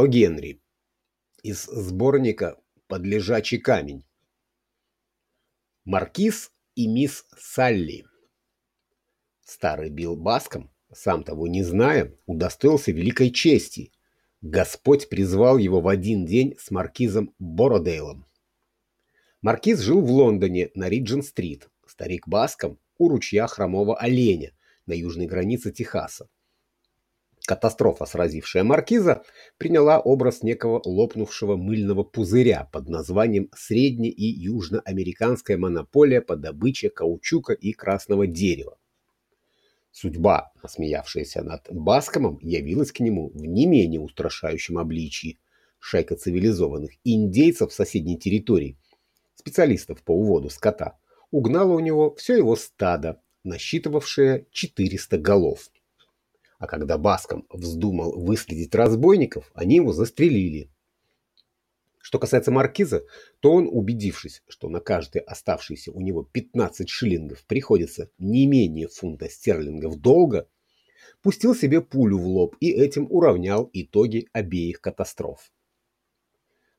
О. Генри из сборника «Подлежачий камень». Маркиз и мисс Салли. Старый Билл Баском, сам того не зная, удостоился великой чести. Господь призвал его в один день с маркизом Бородейлом. Маркиз жил в Лондоне на Риджин-стрит, старик Баском у ручья Хромого Оленя на южной границе Техаса. Катастрофа, сразившая маркиза, приняла образ некого лопнувшего мыльного пузыря под названием «Средне- и южноамериканская монополия по добыче каучука и красного дерева». Судьба, насмеявшаяся над Баскомом, явилась к нему в не менее устрашающем обличии. Шайка цивилизованных индейцев соседней территории, специалистов по уводу скота, угнала у него все его стадо, насчитывавшее 400 голов а когда Баском вздумал выследить разбойников, они его застрелили. Что касается маркиза, то он, убедившись, что на каждые оставшиеся у него 15 шиллингов приходится не менее фунта стерлингов долга, пустил себе пулю в лоб и этим уравнял итоги обеих катастроф.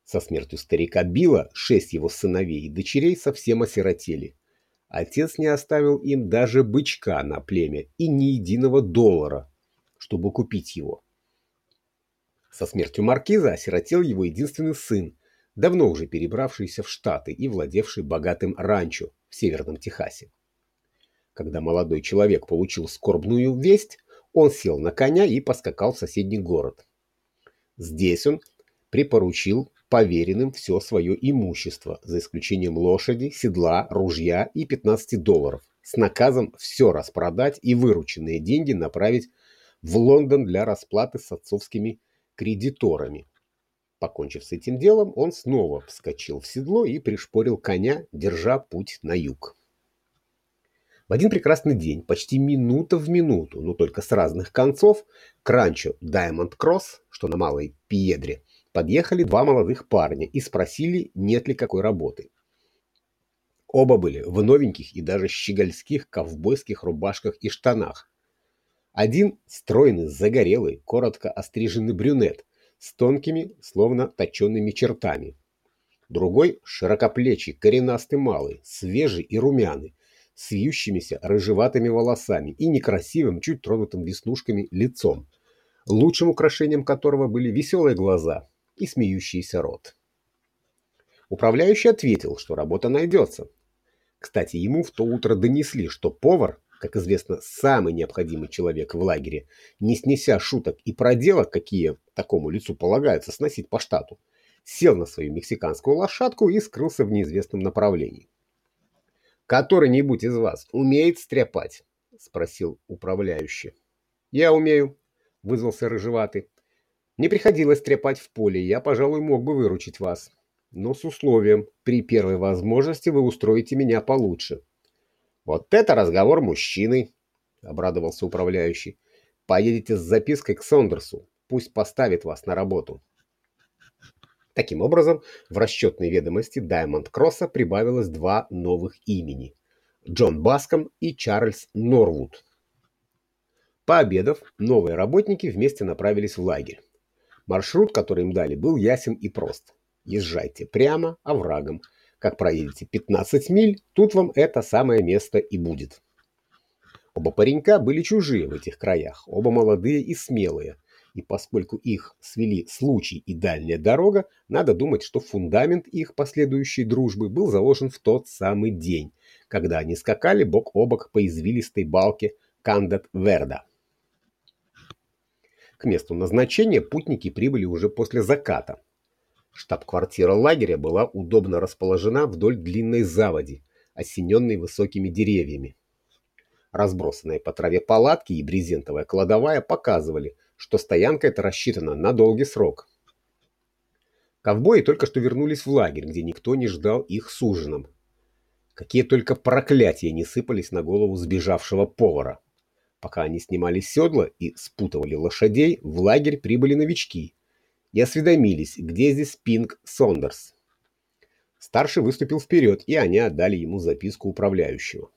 Со смертью старика Билла шесть его сыновей и дочерей совсем осиротели. Отец не оставил им даже бычка на племя и ни единого доллара, чтобы купить его. Со смертью маркиза осиротел его единственный сын, давно уже перебравшийся в Штаты и владевший богатым ранчо в Северном Техасе. Когда молодой человек получил скорбную весть, он сел на коня и поскакал в соседний город. Здесь он припоручил поверенным все свое имущество, за исключением лошади, седла, ружья и 15 долларов, с наказом все распродать и вырученные деньги направить в Лондон для расплаты с отцовскими кредиторами. Покончив с этим делом, он снова вскочил в седло и пришпорил коня, держа путь на юг. В один прекрасный день, почти минута в минуту, но только с разных концов, к ранчо Даймонд Кросс, что на Малой Пьедре, подъехали два молодых парня и спросили, нет ли какой работы. Оба были в новеньких и даже щегольских ковбойских рубашках и штанах, один стройный, загорелый, коротко остриженный брюнет с тонкими, словно точенными чертами. Другой широкоплечий, коренастый малый, свежий и румяный, с вьющимися рыжеватыми волосами и некрасивым, чуть тронутым веснушками лицом, лучшим украшением которого были веселые глаза и смеющийся рот. Управляющий ответил, что работа найдется. Кстати, ему в то утро донесли, что повар как известно, самый необходимый человек в лагере, не снеся шуток и проделок, какие такому лицу полагаются сносить по штату, сел на свою мексиканскую лошадку и скрылся в неизвестном направлении. «Который-нибудь из вас умеет стряпать?» – спросил управляющий. «Я умею», – вызвался рыжеватый. «Не приходилось стряпать в поле, я, пожалуй, мог бы выручить вас. Но с условием, при первой возможности вы устроите меня получше. «Вот это разговор мужчины!» — обрадовался управляющий. «Поедете с запиской к Сондерсу. Пусть поставит вас на работу». Таким образом, в расчетной ведомости Даймонд Кросса прибавилось два новых имени – Джон Баском и Чарльз Норвуд. Пообедав, новые работники вместе направились в лагерь. Маршрут, который им дали, был ясен и прост. Езжайте прямо оврагом – как проедете 15 миль, тут вам это самое место и будет. Оба паренька были чужие в этих краях, оба молодые и смелые, и поскольку их свели случай и дальняя дорога, надо думать, что фундамент их последующей дружбы был заложен в тот самый день, когда они скакали бок о бок по извилистой балке Кандат-Верда. К месту назначения путники прибыли уже после заката, Штаб-квартира лагеря была удобно расположена вдоль длинной заводи, осененной высокими деревьями. Разбросанные по траве палатки и брезентовая кладовая показывали, что стоянка эта рассчитана на долгий срок. Ковбои только что вернулись в лагерь, где никто не ждал их с ужином. Какие только проклятия не сыпались на голову сбежавшего повара. Пока они снимали седла и спутывали лошадей, в лагерь прибыли новички, и осведомились, где здесь Пинг Сондерс. Старший выступил вперед, и они отдали ему записку управляющего.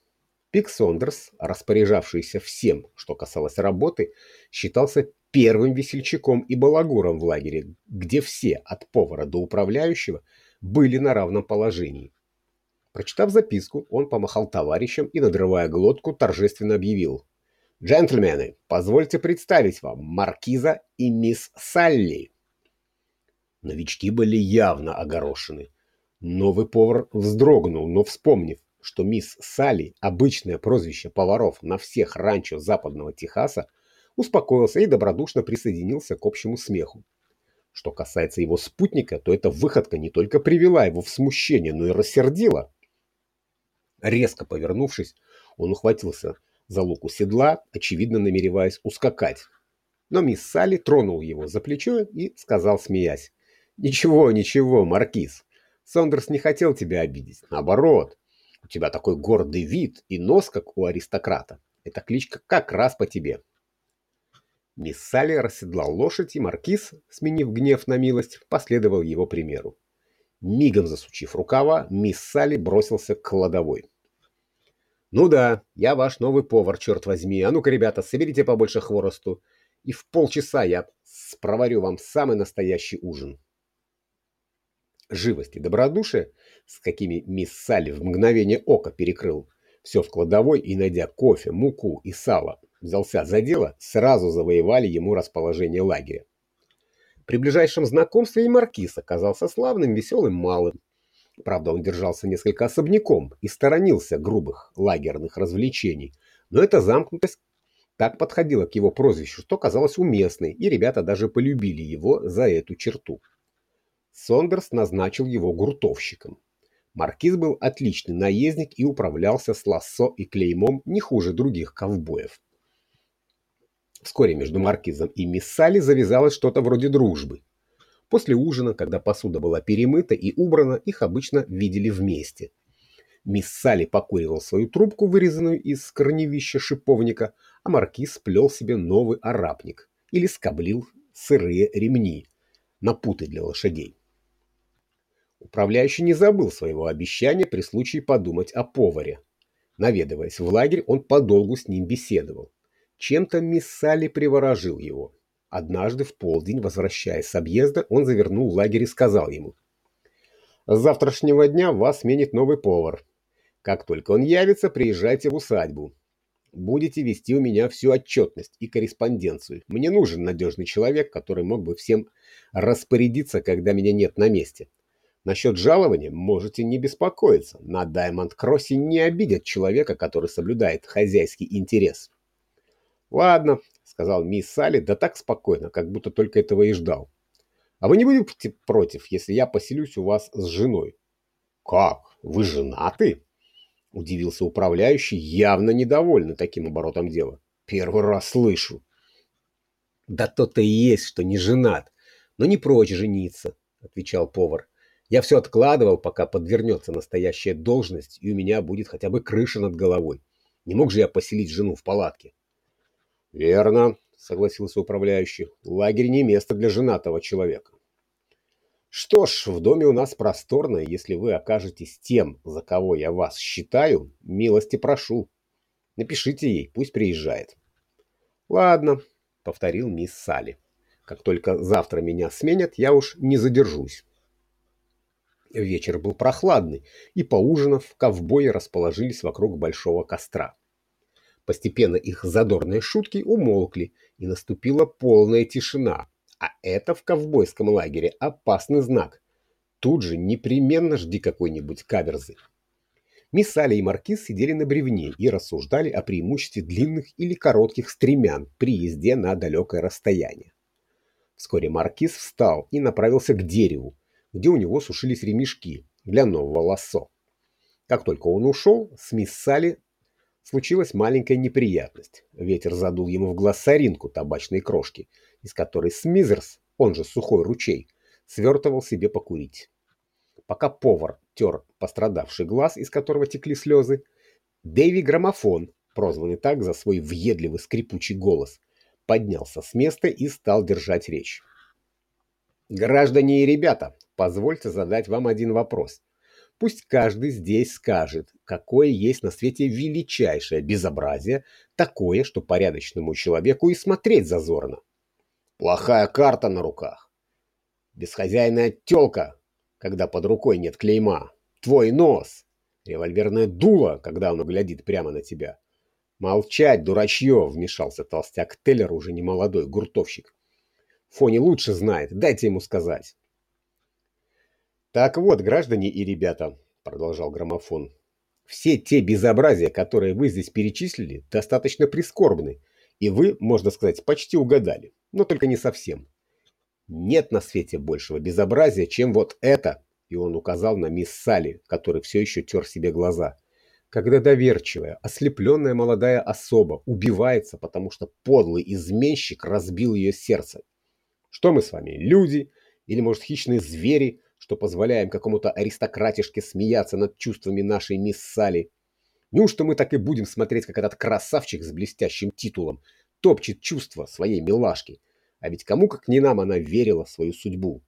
Пик Сондерс, распоряжавшийся всем, что касалось работы, считался первым весельчаком и балагуром в лагере, где все, от повара до управляющего, были на равном положении. Прочитав записку, он помахал товарищам и, надрывая глотку, торжественно объявил. «Джентльмены, позвольте представить вам маркиза и мисс Салли». Новички были явно огорошены. Новый повар вздрогнул, но вспомнив, что мисс Салли – обычное прозвище поваров на всех ранчо западного Техаса, успокоился и добродушно присоединился к общему смеху. Что касается его спутника, то эта выходка не только привела его в смущение, но и рассердила. Резко повернувшись, он ухватился за луку седла, очевидно намереваясь ускакать. Но мисс Салли тронул его за плечо и сказал, смеясь, «Ничего, ничего, Маркиз, Сондерс не хотел тебя обидеть. Наоборот, у тебя такой гордый вид и нос, как у аристократа. Эта кличка как раз по тебе». Мисс Салли расседлал лошадь, и маркиз, сменив гнев на милость, последовал его примеру. Мигом засучив рукава, мисс Салли бросился к кладовой. «Ну да, я ваш новый повар, черт возьми. А ну-ка, ребята, соберите побольше хворосту, и в полчаса я спроварю вам самый настоящий ужин». Живость и добродушие, с какими мисс Салли в мгновение ока перекрыл все в кладовой и, найдя кофе, муку и сало, взялся за дело, сразу завоевали ему расположение лагеря. При ближайшем знакомстве и маркиз оказался славным, веселым малым, Правда, он держался несколько особняком и сторонился грубых лагерных развлечений, но эта замкнутость так подходила к его прозвищу, что казалось уместной, и ребята даже полюбили его за эту черту. Сондерс назначил его гуртовщиком. Маркиз был отличный наездник и управлялся с лассо и клеймом не хуже других ковбоев. Вскоре между Маркизом и Миссали завязалось что-то вроде дружбы. После ужина, когда посуда была перемыта и убрана, их обычно видели вместе. Мисс Салли покуривал свою трубку, вырезанную из корневища шиповника, а маркиз сплел себе новый арапник или скоблил сырые ремни на путы для лошадей. Управляющий не забыл своего обещания при случае подумать о поваре. Наведываясь в лагерь, он подолгу с ним беседовал. Чем-то мисс Салли приворожил его. Однажды в полдень, возвращаясь с объезда, он завернул в лагерь и сказал ему. «С завтрашнего дня вас сменит новый повар. Как только он явится, приезжайте в усадьбу. Будете вести у меня всю отчетность и корреспонденцию. Мне нужен надежный человек, который мог бы всем распорядиться, когда меня нет на месте. Насчет жалования можете не беспокоиться. На Даймонд-Кроссе не обидят человека, который соблюдает хозяйский интерес. Ладно, сказал мисс Салли, да так спокойно, как будто только этого и ждал. А вы не будете против, если я поселюсь у вас с женой? Как? Вы женаты? Удивился управляющий, явно недовольный таким оборотом дела. Первый раз слышу. Да то-то и есть, что не женат, но не прочь жениться, отвечал повар. Я все откладывал, пока подвернется настоящая должность, и у меня будет хотя бы крыша над головой. Не мог же я поселить жену в палатке. «Верно», — согласился управляющий. «Лагерь не место для женатого человека». «Что ж, в доме у нас просторно, если вы окажетесь тем, за кого я вас считаю, милости прошу. Напишите ей, пусть приезжает». «Ладно», — повторил мисс Салли. «Как только завтра меня сменят, я уж не задержусь». Вечер был прохладный, и, поужинав, ковбои расположились вокруг большого костра. Постепенно их задорные шутки умолкли, и наступила полная тишина. А это в ковбойском лагере опасный знак. Тут же непременно жди какой-нибудь каверзы. Мисс Аля и Маркиз сидели на бревне и рассуждали о преимуществе длинных или коротких стремян при езде на далекое расстояние. Вскоре Маркиз встал и направился к дереву, где у него сушились ремешки для нового лассо. Как только он ушел, с мисс Салли случилась маленькая неприятность. Ветер задул ему в глаз соринку табачной крошки, из которой Смизерс, он же сухой ручей, свертывал себе покурить. Пока повар тер пострадавший глаз, из которого текли слезы, Дэви Граммофон, прозванный так за свой въедливый скрипучий голос, поднялся с места и стал держать речь. «Граждане и ребята, позвольте задать вам один вопрос. Пусть каждый здесь скажет, какое есть на свете величайшее безобразие, такое, что порядочному человеку и смотреть зазорно. Плохая карта на руках. Бесхозяйная тёлка, когда под рукой нет клейма. Твой нос. Револьверное дуло, когда оно глядит прямо на тебя. Молчать, дурачье, вмешался толстяк Теллер, уже не молодой, гуртовщик. Фони лучше знает, дайте ему сказать. Так вот, граждане и ребята, продолжал граммофон, все те безобразия, которые вы здесь перечислили, достаточно прискорбны, и вы, можно сказать, почти угадали, но только не совсем. Нет на свете большего безобразия, чем вот это, и он указал на мисс Салли, который все еще тер себе глаза. Когда доверчивая, ослепленная молодая особа убивается, потому что подлый изменщик разбил ее сердце. Что мы с вами, люди или, может, хищные звери, что позволяем какому-то аристократишке смеяться над чувствами нашей мисс Салли? Неужто мы так и будем смотреть, как этот красавчик с блестящим титулом топчет чувства своей милашки? А ведь кому, как не нам, она верила в свою судьбу.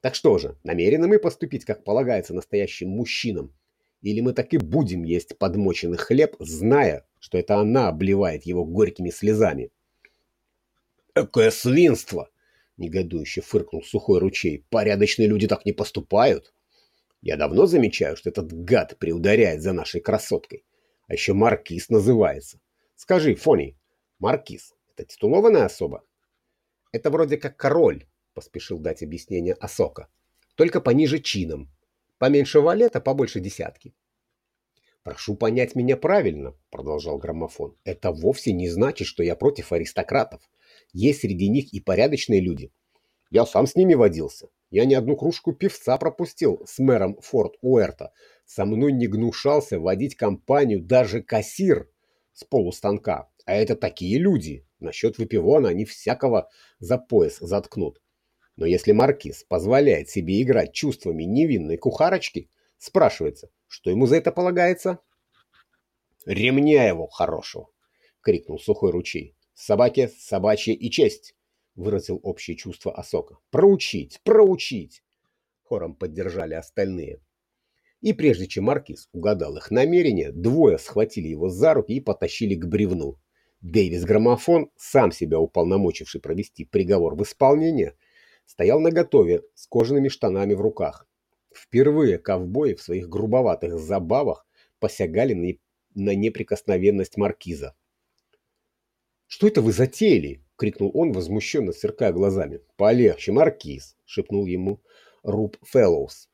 Так что же, намерены мы поступить, как полагается настоящим мужчинам? Или мы так и будем есть подмоченный хлеб, зная, что это она обливает его горькими слезами? «Какое свинство!» — негодующе фыркнул сухой ручей. «Порядочные люди так не поступают!» Я давно замечаю, что этот гад приударяет за нашей красоткой. А еще Маркиз называется. Скажи, Фони, Маркиз — это титулованная особа? Это вроде как король, поспешил дать объяснение Асока. Только пониже чином. Поменьше валета, побольше десятки. «Прошу понять меня правильно», — продолжал граммофон. «Это вовсе не значит, что я против аристократов. Есть среди них и порядочные люди. Я сам с ними водился. Я ни одну кружку певца пропустил с мэром Форт Уэрта. Со мной не гнушался водить компанию даже кассир с полустанка. А это такие люди. Насчет выпивона они всякого за пояс заткнут. Но если маркиз позволяет себе играть чувствами невинной кухарочки, спрашивается, что ему за это полагается? «Ремня его хорошего!» — крикнул сухой ручей. «Собаке собачья и честь!» — выразил общее чувство Осока. «Проучить! Проучить!» Хором поддержали остальные. И прежде чем маркиз угадал их намерение, двое схватили его за руки и потащили к бревну. Дэвис Граммофон, сам себя уполномочивший провести приговор в исполнение, стоял наготове с кожаными штанами в руках. Впервые ковбои в своих грубоватых забавах посягали на, неприкосновенность маркиза. «Что это вы затеяли?» — крикнул он, возмущенно сверкая глазами. «Полегче, маркиз!» — шепнул ему Руб Фэллоус,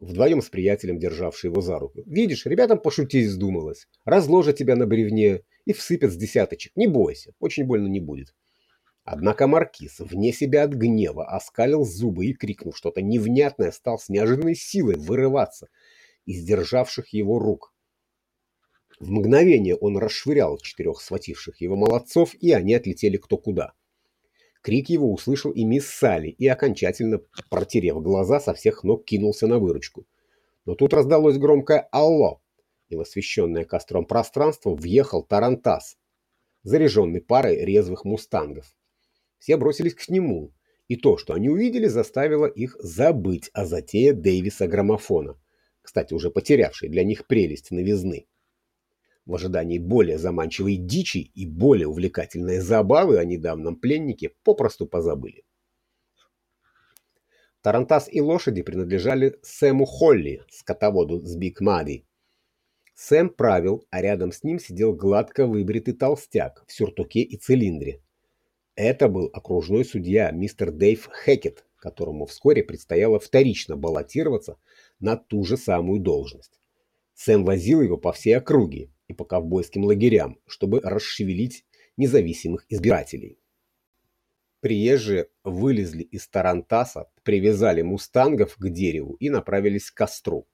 вдвоем с приятелем, державший его за руку. «Видишь, ребятам пошутить вздумалось. Разложат тебя на бревне и всыпят с десяточек. Не бойся, очень больно не будет». Однако маркиз, вне себя от гнева, оскалил зубы и, крикнув что-то невнятное, стал с неожиданной силой вырываться из державших его рук. В мгновение он расшвырял четырех схвативших его молодцов, и они отлетели кто куда. Крик его услышал и мисс Салли, и, окончательно протерев глаза, со всех ног кинулся на выручку. Но тут раздалось громкое «Алло!», и в освещенное костром пространство въехал Тарантас, заряженный парой резвых мустангов. Все бросились к нему, и то, что они увидели, заставило их забыть о затее Дэвиса граммофона, кстати, уже потерявшей для них прелесть новизны. В ожидании более заманчивой дичи и более увлекательной забавы о недавнем пленнике попросту позабыли. Тарантас и лошади принадлежали Сэму Холли, скотоводу с Биг Мади. Сэм правил, а рядом с ним сидел гладко выбритый толстяк в сюртуке и цилиндре. Это был окружной судья мистер Дэйв Хекет, которому вскоре предстояло вторично баллотироваться на ту же самую должность. Сэм возил его по всей округе и по ковбойским лагерям, чтобы расшевелить независимых избирателей. Приезжие вылезли из Тарантаса, привязали мустангов к дереву и направились к костру.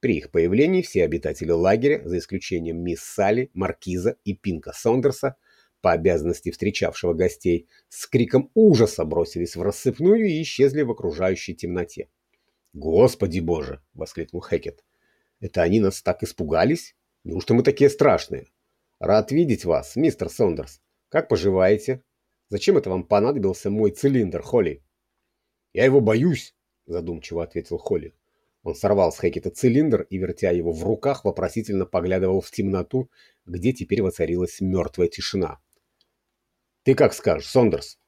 При их появлении все обитатели лагеря, за исключением мисс Салли, Маркиза и Пинка Сондерса, по обязанности встречавшего гостей, с криком ужаса бросились в рассыпную и исчезли в окружающей темноте. «Господи боже!» — воскликнул Хекет. «Это они нас так испугались? Неужто мы такие страшные? Рад видеть вас, мистер Сондерс. Как поживаете? Зачем это вам понадобился мой цилиндр, Холли?» «Я его боюсь», — задумчиво ответил Холли. Он сорвал с Хекета цилиндр и, вертя его в руках, вопросительно поглядывал в темноту, где теперь воцарилась мертвая тишина. «Ты как скажешь, Сондерс?»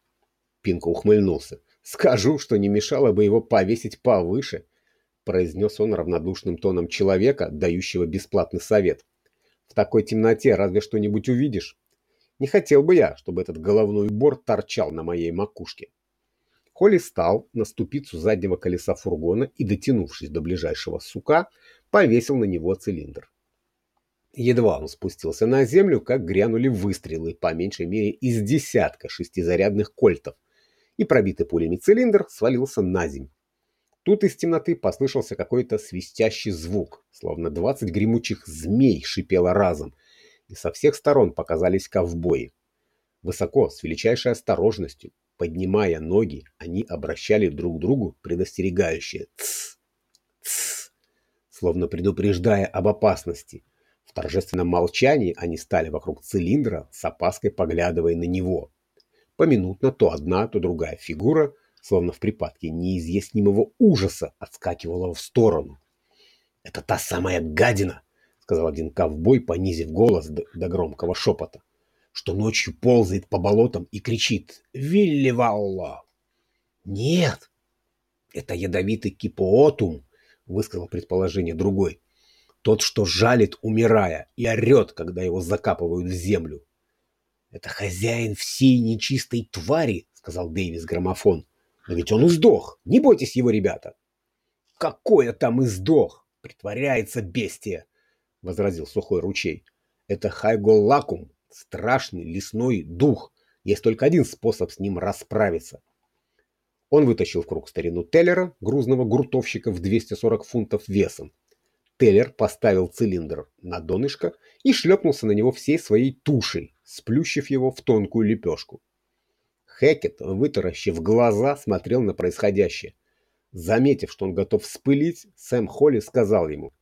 Пинка ухмыльнулся. «Скажу, что не мешало бы его повесить повыше», произнес он равнодушным тоном человека, дающего бесплатный совет. «В такой темноте разве что-нибудь увидишь. Не хотел бы я, чтобы этот головной убор торчал на моей макушке». Холли стал на ступицу заднего колеса фургона и, дотянувшись до ближайшего сука, повесил на него цилиндр. Едва он спустился на землю, как грянули выстрелы, по меньшей мере из десятка шестизарядных кольтов, и пробитый пулями цилиндр свалился на землю. Тут из темноты послышался какой-то свистящий звук, словно двадцать гремучих змей шипело разом, и со всех сторон показались ковбои. Высоко, с величайшей осторожностью, поднимая ноги, они обращали друг к другу предостерегающее «тсс, тсс», словно предупреждая об опасности – торжественном молчании они стали вокруг цилиндра, с опаской поглядывая на него. Поминутно то одна, то другая фигура, словно в припадке неизъяснимого ужаса, отскакивала в сторону. «Это та самая гадина!» — сказал один ковбой, понизив голос до, до громкого шепота, что ночью ползает по болотам и кричит «Вилли Валла!» «Нет!» «Это ядовитый кипоотум!» — высказал предположение другой. Тот, что жалит, умирая, и орет, когда его закапывают в землю. «Это хозяин всей нечистой твари», — сказал Дэвис граммофон. «Но ведь он издох. Не бойтесь его, ребята». «Какое там издох? Притворяется бестия», — возразил сухой ручей. «Это хайголлакум, страшный лесной дух. Есть только один способ с ним расправиться». Он вытащил в круг старину Теллера, грузного гуртовщика в 240 фунтов весом, Теллер поставил цилиндр на донышко и шлепнулся на него всей своей тушей, сплющив его в тонкую лепешку. Хекет, вытаращив глаза, смотрел на происходящее. Заметив, что он готов вспылить, Сэм Холли сказал ему.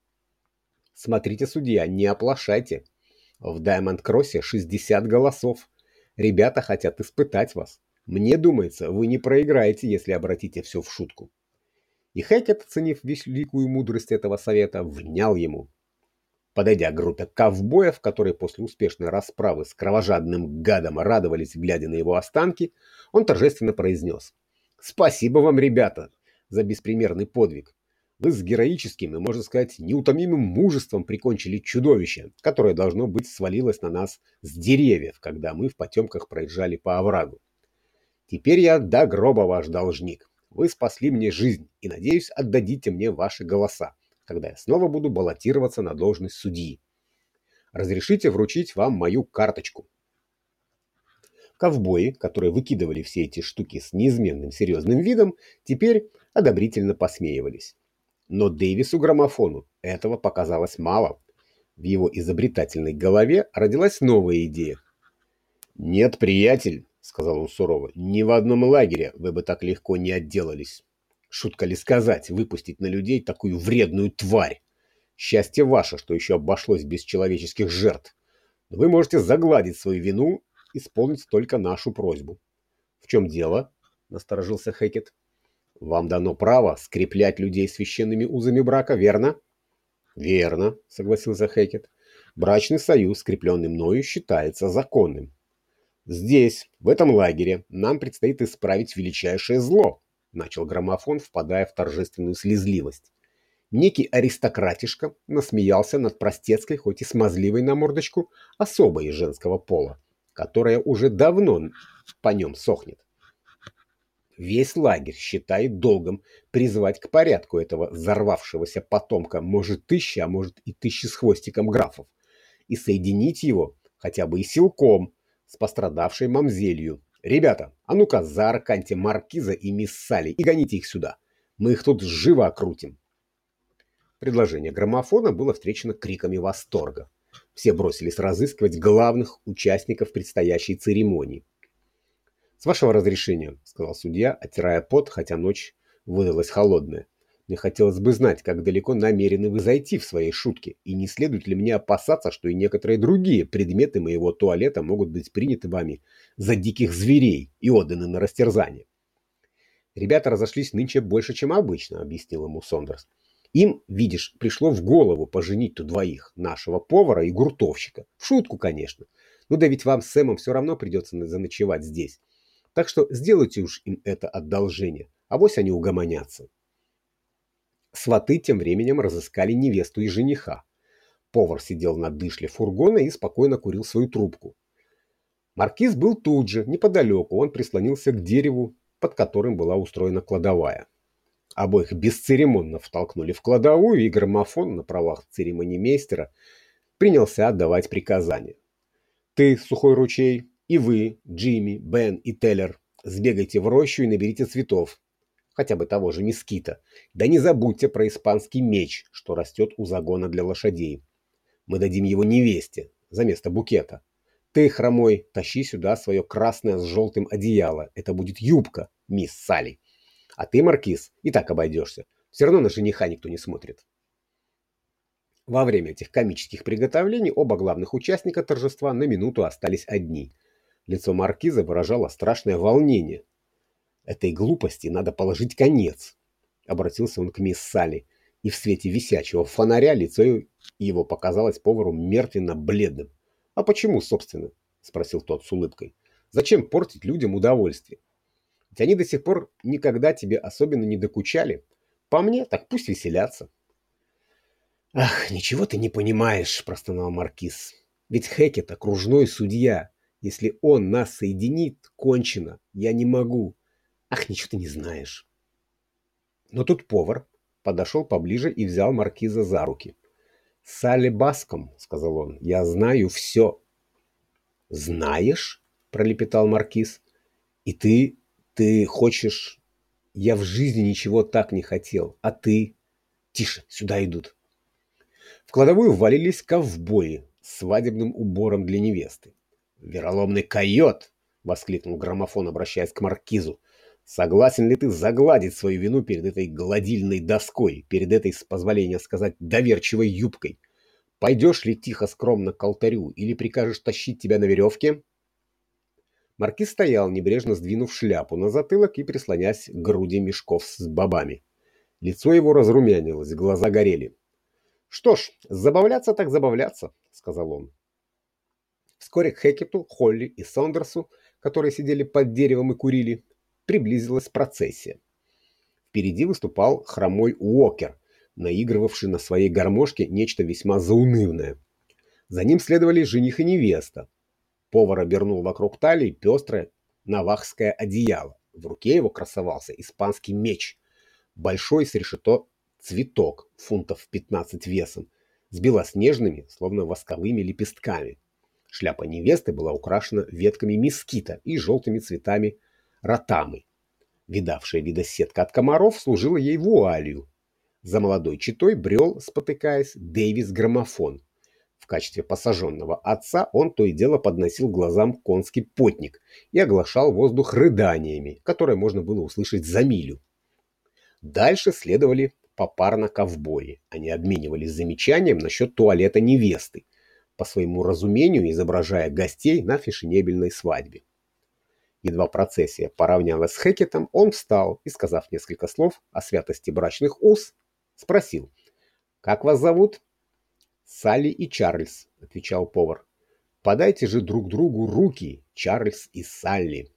«Смотрите, судья, не оплошайте. В Даймонд-Кроссе 60 голосов. Ребята хотят испытать вас. Мне думается, вы не проиграете, если обратите все в шутку». И Хекет, оценив великую мудрость этого совета, внял ему. Подойдя к группе ковбоев, которые после успешной расправы с кровожадным гадом радовались, глядя на его останки, он торжественно произнес. «Спасибо вам, ребята, за беспримерный подвиг. Вы с героическим и, можно сказать, неутомимым мужеством прикончили чудовище, которое, должно быть, свалилось на нас с деревьев, когда мы в потемках проезжали по оврагу. Теперь я до гроба ваш должник. Вы спасли мне жизнь и, надеюсь, отдадите мне ваши голоса, когда я снова буду баллотироваться на должность судьи. Разрешите вручить вам мою карточку. Ковбои, которые выкидывали все эти штуки с неизменным серьезным видом, теперь одобрительно посмеивались. Но Дэвису граммофону этого показалось мало. В его изобретательной голове родилась новая идея. «Нет, приятель, — сказал он сурово, — ни в одном лагере вы бы так легко не отделались. Шутка ли сказать, выпустить на людей такую вредную тварь? Счастье ваше, что еще обошлось без человеческих жертв. Но вы можете загладить свою вину, исполнить только нашу просьбу. — В чем дело? — насторожился Хекет. — Вам дано право скреплять людей священными узами брака, верно? — Верно, — согласился Хекет. Брачный союз, скрепленный мною, считается законным. «Здесь, в этом лагере, нам предстоит исправить величайшее зло», начал граммофон, впадая в торжественную слезливость. Некий аристократишка насмеялся над простецкой, хоть и смазливой на мордочку, особой из женского пола, которая уже давно по нем сохнет. Весь лагерь считает долгом призвать к порядку этого взорвавшегося потомка, может, тысячи, а может и тысячи с хвостиком графов, и соединить его хотя бы и силком с пострадавшей мамзелью. «Ребята, а ну-ка заарканьте Маркиза и мисс Салли и гоните их сюда. Мы их тут живо окрутим». Предложение граммофона было встречено криками восторга. Все бросились разыскивать главных участников предстоящей церемонии. «С вашего разрешения», — сказал судья, оттирая пот, хотя ночь выдалась холодная. Мне хотелось бы знать, как далеко намерены вы зайти в своей шутке, и не следует ли мне опасаться, что и некоторые другие предметы моего туалета могут быть приняты вами за диких зверей и отданы на растерзание. Ребята разошлись нынче больше, чем обычно, объяснил ему Сондерс. Им, видишь, пришло в голову поженить тут двоих, нашего повара и гуртовщика. В шутку, конечно. Ну да ведь вам с Сэмом все равно придется заночевать здесь. Так что сделайте уж им это одолжение, вось они угомонятся. Сваты тем временем разыскали невесту и жениха. Повар сидел на дышле фургона и спокойно курил свою трубку. Маркиз был тут же, неподалеку, он прислонился к дереву, под которым была устроена кладовая. Обоих бесцеремонно втолкнули в кладовую, и граммофон на правах церемонимейстера принялся отдавать приказания. «Ты, сухой ручей, и вы, Джимми, Бен и Теллер, сбегайте в рощу и наберите цветов, хотя бы того же мескита. Да не забудьте про испанский меч, что растет у загона для лошадей. Мы дадим его невесте за место букета. Ты, хромой, тащи сюда свое красное с желтым одеяло. Это будет юбка, мисс Салли. А ты, Маркиз, и так обойдешься. Все равно на жениха никто не смотрит. Во время этих комических приготовлений оба главных участника торжества на минуту остались одни. Лицо Маркиза выражало страшное волнение. «Этой глупости надо положить конец», — обратился он к мисс Салли, и в свете висячего фонаря лицо его показалось повару мертвенно-бледным. «А почему, собственно?» — спросил тот с улыбкой. «Зачем портить людям удовольствие? Ведь они до сих пор никогда тебе особенно не докучали. По мне, так пусть веселятся. «Ах, ничего ты не понимаешь», – простонал Маркиз. «Ведь Хекет – окружной судья. Если он нас соединит, кончено. Я не могу. Ах, ничего ты не знаешь». Но тут повар подошел поближе и взял Маркиза за руки. «Салли Баском», – сказал он, – «я знаю все». «Знаешь?» – пролепетал Маркиз. «И ты ты хочешь... Я в жизни ничего так не хотел. А ты? Тише, сюда идут. В кладовую ввалились ковбои с свадебным убором для невесты. «Вероломный койот!» — воскликнул граммофон, обращаясь к маркизу. «Согласен ли ты загладить свою вину перед этой гладильной доской, перед этой, с позволения сказать, доверчивой юбкой? Пойдешь ли тихо, скромно к алтарю или прикажешь тащить тебя на веревке?» Маркиз стоял, небрежно сдвинув шляпу на затылок и прислонясь к груди мешков с бобами. Лицо его разрумянилось, глаза горели. «Что ж, забавляться так забавляться», — сказал он. Вскоре к Хекету, Холли и Сондерсу, которые сидели под деревом и курили, приблизилась процессия. Впереди выступал хромой Уокер, наигрывавший на своей гармошке нечто весьма заунывное. За ним следовали жених и невеста, Повар обернул вокруг талии пестрое навахское одеяло. В руке его красовался испанский меч. Большой с решето цветок, фунтов 15 весом, с белоснежными, словно восковыми лепестками. Шляпа невесты была украшена ветками мескита и желтыми цветами ротамы. Видавшая видосетка от комаров служила ей вуалью. За молодой читой брел, спотыкаясь, Дэвис граммофон. В качестве посаженного отца он то и дело подносил глазам конский потник и оглашал воздух рыданиями, которые можно было услышать за милю. Дальше следовали попарно ковбои. Они обменивались замечанием насчет туалета невесты, по своему разумению изображая гостей на фешенебельной свадьбе. Едва процессия поравнялась с Хекетом, он встал и, сказав несколько слов о святости брачных уз, спросил, «Как вас зовут?» «Салли и Чарльз», — отвечал повар. «Подайте же друг другу руки, Чарльз и Салли».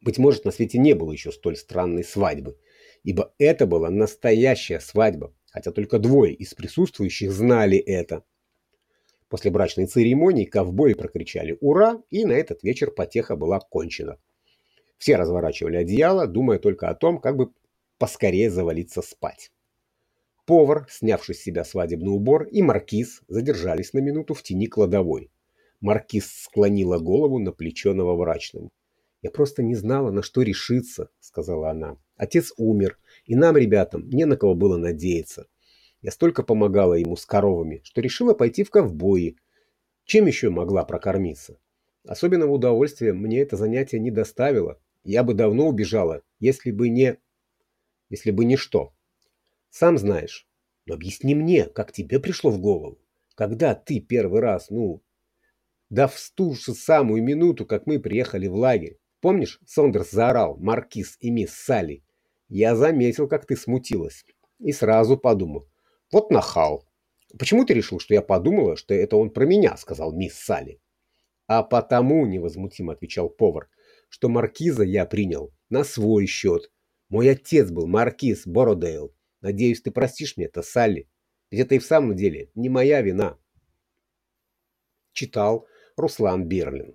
Быть может, на свете не было еще столь странной свадьбы, ибо это была настоящая свадьба, хотя только двое из присутствующих знали это. После брачной церемонии ковбои прокричали «Ура!» и на этот вечер потеха была кончена. Все разворачивали одеяло, думая только о том, как бы поскорее завалиться спать. Повар, снявший с себя свадебный убор, и маркиз задержались на минуту в тени кладовой. Маркиз склонила голову на плечо новобрачному. «Я просто не знала, на что решиться», — сказала она. «Отец умер, и нам, ребятам, не на кого было надеяться. Я столько помогала ему с коровами, что решила пойти в ковбои. Чем еще могла прокормиться? Особенного удовольствия мне это занятие не доставило. Я бы давно убежала, если бы не... Если бы не что. Сам знаешь. Но объясни мне, как тебе пришло в голову, когда ты первый раз, ну, да в ту же самую минуту, как мы приехали в лагерь. Помнишь, Сондерс заорал «Маркиз и мисс Салли». Я заметил, как ты смутилась. И сразу подумал. Вот нахал. Почему ты решил, что я подумала, что это он про меня, сказал мисс Салли. А потому, невозмутимо отвечал повар, что маркиза я принял на свой счет. Мой отец был маркиз Бородейл. Надеюсь, ты простишь мне это, Салли. Ведь это и в самом деле не моя вина. Читал Руслан Берлин.